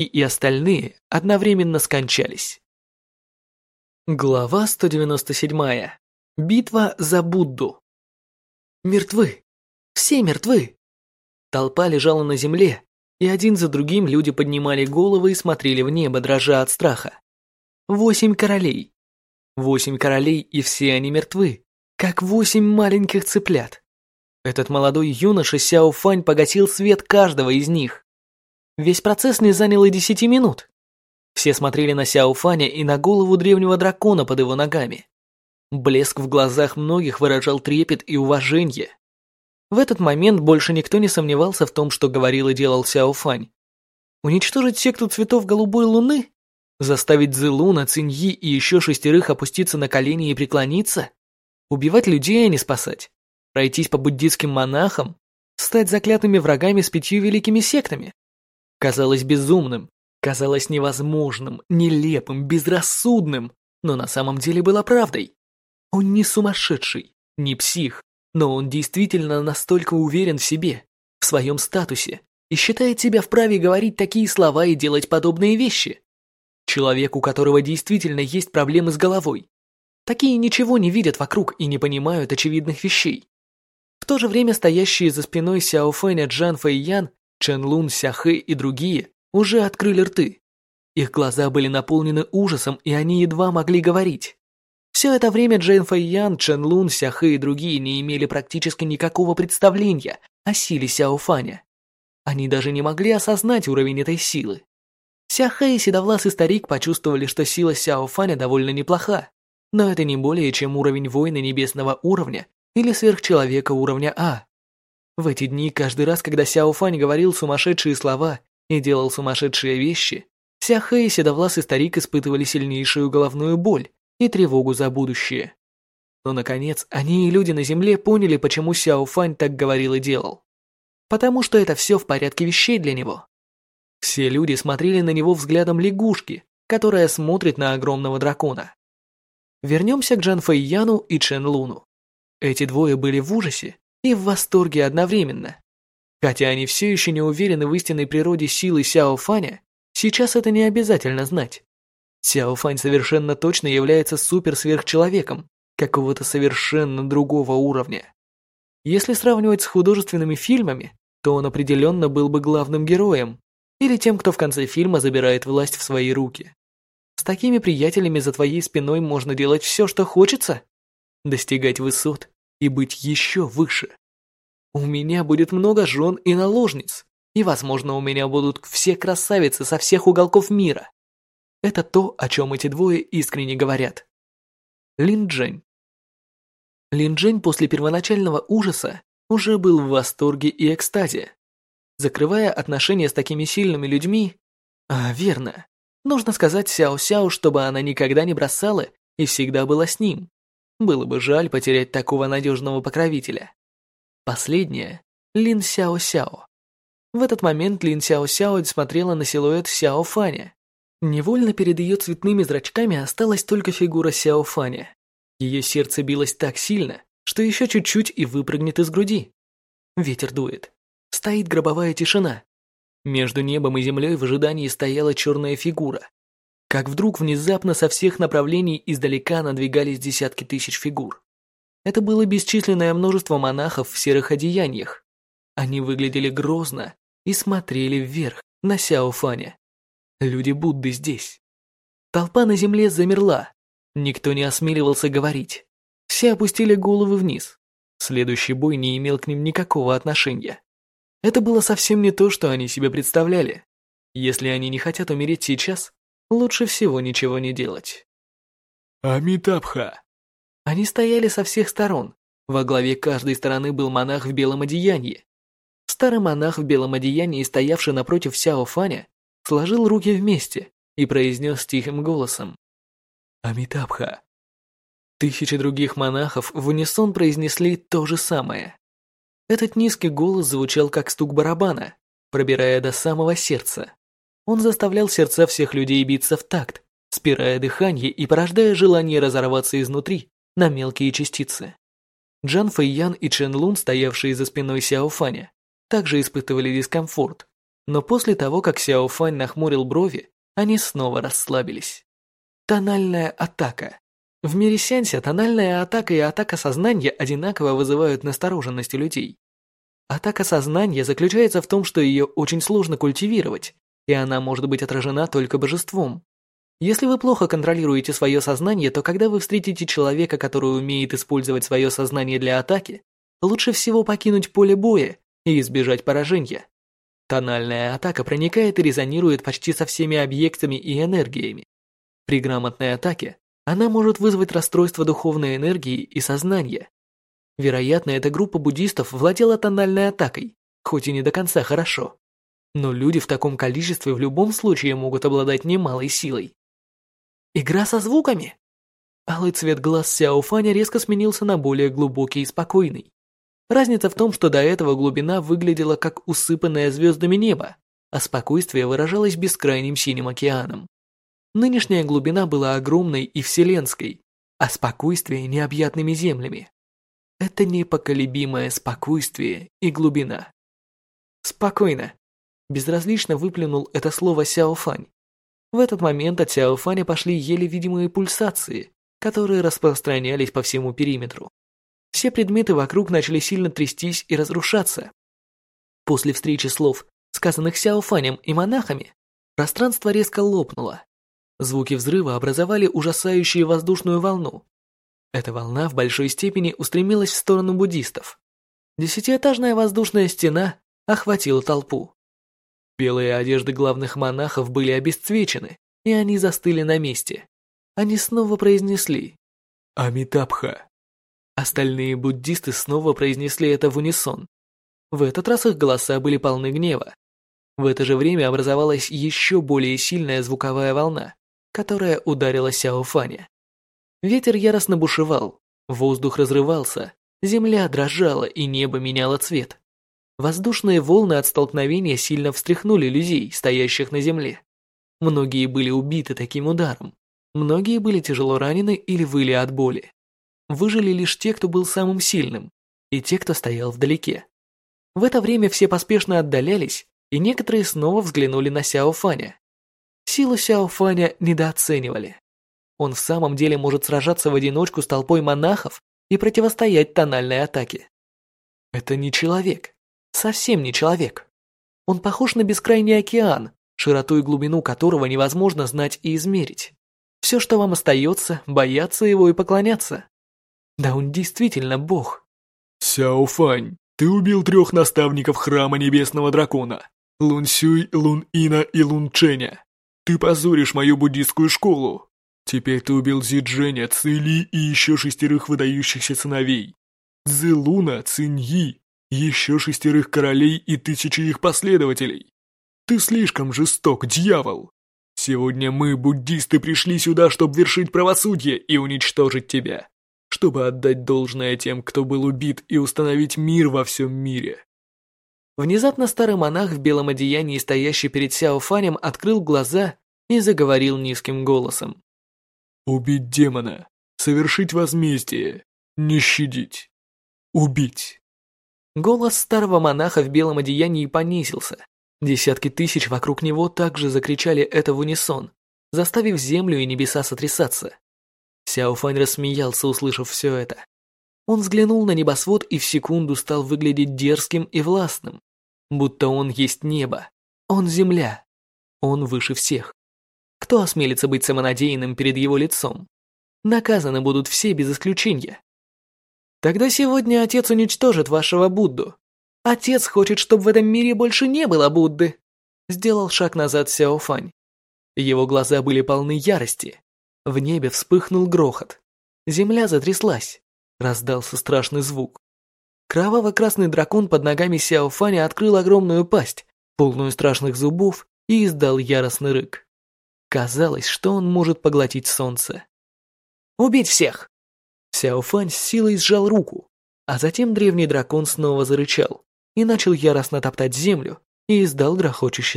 и и остальные одновременно скончались. Глава 197. Битва за Будду. Мертвы. Все мертвы. Толпа лежала на земле, и один за другим люди поднимали головы и смотрели в небо, дрожа от страха. Восемь королей. Восемь королей, и все они мертвы, как восемь маленьких цыплят. Этот молодой юноша Сяо Фань погасил свет каждого из них. Весь процесс не занял и десяти минут. Все смотрели на Сяо Фаня и на голову древнего дракона под его ногами. Блеск в глазах многих выражал трепет и уважение. В этот момент больше никто не сомневался в том, что говорил и делал Сяо Фань. Уничтожить секту цветов голубой луны? Заставить Зелуна, Циньи и еще шестерых опуститься на колени и преклониться? Убивать людей, а не спасать? Пройтись по буддийским монахам? Стать заклятыми врагами с пятью великими сектами? Казалось безумным, казалось невозможным, нелепым, безрассудным, но на самом деле было правдой. Он не сумасшедший, не псих, но он действительно настолько уверен в себе, в своем статусе, и считает себя вправе говорить такие слова и делать подобные вещи. Человек, у которого действительно есть проблемы с головой. Такие ничего не видят вокруг и не понимают очевидных вещей. В то же время стоящие за спиной Сяо Фэня Джан Фэйян Чен Лун, Сяхэ и другие уже открыли рты. Их глаза были наполнены ужасом, и они едва могли говорить. Все это время Джейн Фэйян, Чен Лун, Сяхэ и другие не имели практически никакого представления о силе Сяо Фаня. Они даже не могли осознать уровень этой силы. Сяхэ и седовласый старик почувствовали, что сила Сяо Фаня довольно неплоха, но это не более чем уровень воина небесного уровня или сверхчеловека уровня А. В эти дни, каждый раз, когда Сяо Фань говорил сумасшедшие слова и делал сумасшедшие вещи, Ся Хэ и седовласый старик испытывали сильнейшую головную боль и тревогу за будущее. Но, наконец, они и люди на земле поняли, почему Сяо Фань так говорил и делал. Потому что это все в порядке вещей для него. Все люди смотрели на него взглядом лягушки, которая смотрит на огромного дракона. Вернемся к Джан Фэйяну и Чен Луну. Эти двое были в ужасе и в восторге одновременно. Хотя они все еще не уверены в истинной природе силы Сяо Фаня, сейчас это не обязательно знать. Сяо Фань совершенно точно является суперсверхчеловеком какого-то совершенно другого уровня. Если сравнивать с художественными фильмами, то он определенно был бы главным героем или тем, кто в конце фильма забирает власть в свои руки. С такими приятелями за твоей спиной можно делать все, что хочется, достигать высот, и быть еще выше. У меня будет много жен и наложниц, и, возможно, у меня будут все красавицы со всех уголков мира. Это то, о чем эти двое искренне говорят. Лин Джень. Лин Джень после первоначального ужаса уже был в восторге и экстазе. Закрывая отношения с такими сильными людьми... А, верно. Нужно сказать Сяо Сяо, чтобы она никогда не бросала и всегда была с ним. Было бы жаль потерять такого надежного покровителя. Последнее – Лин Сяо Сяо. В этот момент Лин Сяо Сяо смотрела на силуэт Сяо Фаня. Невольно перед ее цветными зрачками осталась только фигура Сяо Фаня. Ее сердце билось так сильно, что еще чуть-чуть и выпрыгнет из груди. Ветер дует. Стоит гробовая тишина. Между небом и землей в ожидании стояла черная фигура как вдруг внезапно со всех направлений издалека надвигались десятки тысяч фигур. Это было бесчисленное множество монахов в серых одеяниях. Они выглядели грозно и смотрели вверх на Сяо Фаня. Люди Будды здесь. Толпа на земле замерла. Никто не осмеливался говорить. Все опустили головы вниз. Следующий бой не имел к ним никакого отношения. Это было совсем не то, что они себе представляли. Если они не хотят умереть сейчас, лучше всего ничего не делать. Амитабха. Они стояли со всех сторон. Во главе каждой стороны был монах в белом одеянии. Старый монах в белом одеянии, стоявший напротив Сяо Фаня, сложил руки вместе и произнес тихим голосом. Амитабха. Тысячи других монахов в унисон произнесли то же самое. Этот низкий голос звучал как стук барабана, пробирая до самого сердца. Он заставлял сердца всех людей биться в такт, спирая дыхание и порождая желание разорваться изнутри на мелкие частицы. Джан Фэйян и Чен Лун, стоявшие за спиной Сяо Фаня, также испытывали дискомфорт, Но после того, как Сяо Фань нахмурил брови, они снова расслабились. Тональная атака. В мире сеанса тональная атака и атака сознания одинаково вызывают настороженность у людей. Атака сознания заключается в том, что ее очень сложно культивировать, и она может быть отражена только божеством. Если вы плохо контролируете свое сознание, то когда вы встретите человека, который умеет использовать свое сознание для атаки, лучше всего покинуть поле боя и избежать поражения. Тональная атака проникает и резонирует почти со всеми объектами и энергиями. При грамотной атаке она может вызвать расстройство духовной энергии и сознания. Вероятно, эта группа буддистов владела тональной атакой, хоть и не до конца хорошо. Но люди в таком количестве в любом случае могут обладать немалой силой. Игра со звуками? Алый цвет глаз Сяо Фаня резко сменился на более глубокий и спокойный. Разница в том, что до этого глубина выглядела как усыпанное звездами небо, а спокойствие выражалось бескрайним синим океаном. Нынешняя глубина была огромной и вселенской, а спокойствие необъятными землями. Это непоколебимое спокойствие и глубина. Спокойно. Безразлично выплюнул это слово Сяо Фань. В этот момент от Сяо Фаня пошли еле видимые пульсации, которые распространялись по всему периметру. Все предметы вокруг начали сильно трястись и разрушаться. После встречи слов, сказанных Сяо Фанем и монахами, пространство резко лопнуло. Звуки взрыва образовали ужасающую воздушную волну. Эта волна в большой степени устремилась в сторону буддистов. Десятиэтажная воздушная стена охватила толпу. Белые одежды главных монахов были обесцвечены, и они застыли на месте. Они снова произнесли «Амитабха». Остальные буддисты снова произнесли это в унисон. В этот раз их голоса были полны гнева. В это же время образовалась еще более сильная звуковая волна которая ударила Сяо Фаня. Ветер яростно бушевал, воздух разрывался, земля дрожала и небо меняло цвет. Воздушные волны от столкновения сильно встряхнули людей, стоящих на земле. Многие были убиты таким ударом. Многие были тяжело ранены или выли от боли. Выжили лишь те, кто был самым сильным, и те, кто стоял вдалеке. В это время все поспешно отдалялись, и некоторые снова взглянули на Сяо Фаня. Силу Сяо Фаня недооценивали. Он в самом деле может сражаться в одиночку с толпой монахов и противостоять тональной атаке. Это не человек. Совсем не человек. Он похож на бескрайний океан, широту и глубину которого невозможно знать и измерить. Все, что вам остается, бояться его и поклоняться. Да он действительно бог. Сяо Фань, ты убил трех наставников храма Небесного Дракона. Лун Сюй, Лун Ина и Лун Ченя. Ты позоришь мою буддистскую школу. Теперь ты убил Зи Дженя, Цили и еще шестерых выдающихся сыновей. Цзилуна, Циньи, еще шестерых королей и тысячи их последователей. Ты слишком жесток, дьявол. Сегодня мы, буддисты, пришли сюда, чтобы вершить правосудие и уничтожить тебя, чтобы отдать должное тем, кто был убит, и установить мир во всем мире. Внезапно старый монах в белом одеянии, стоящий перед Сяо Фанем, открыл глаза и заговорил низким голосом. «Убить демона, совершить возмездие, не щадить, убить». Голос старого монаха в белом одеянии понизился. Десятки тысяч вокруг него также закричали это в унисон, заставив землю и небеса сотрясаться. Сяо Фань рассмеялся, услышав все это. Он взглянул на небосвод и в секунду стал выглядеть дерзким и властным будто он есть небо, он земля, он выше всех. Кто осмелится быть самонадеянным перед его лицом? Наказаны будут все без исключения. Тогда сегодня отец уничтожит вашего Будду. Отец хочет, чтобы в этом мире больше не было Будды. Сделал шаг назад Сяо Фань. Его глаза были полны ярости. В небе вспыхнул грохот. Земля затряслась. Раздался страшный звук. Кроваво-красный дракон под ногами Сяо Фаня открыл огромную пасть, полную страшных зубов, и издал яростный рык. Казалось, что он может поглотить солнце. «Убить всех!» Сяо Фань с силой сжал руку, а затем древний дракон снова зарычал и начал яростно топтать землю и издал грохочущий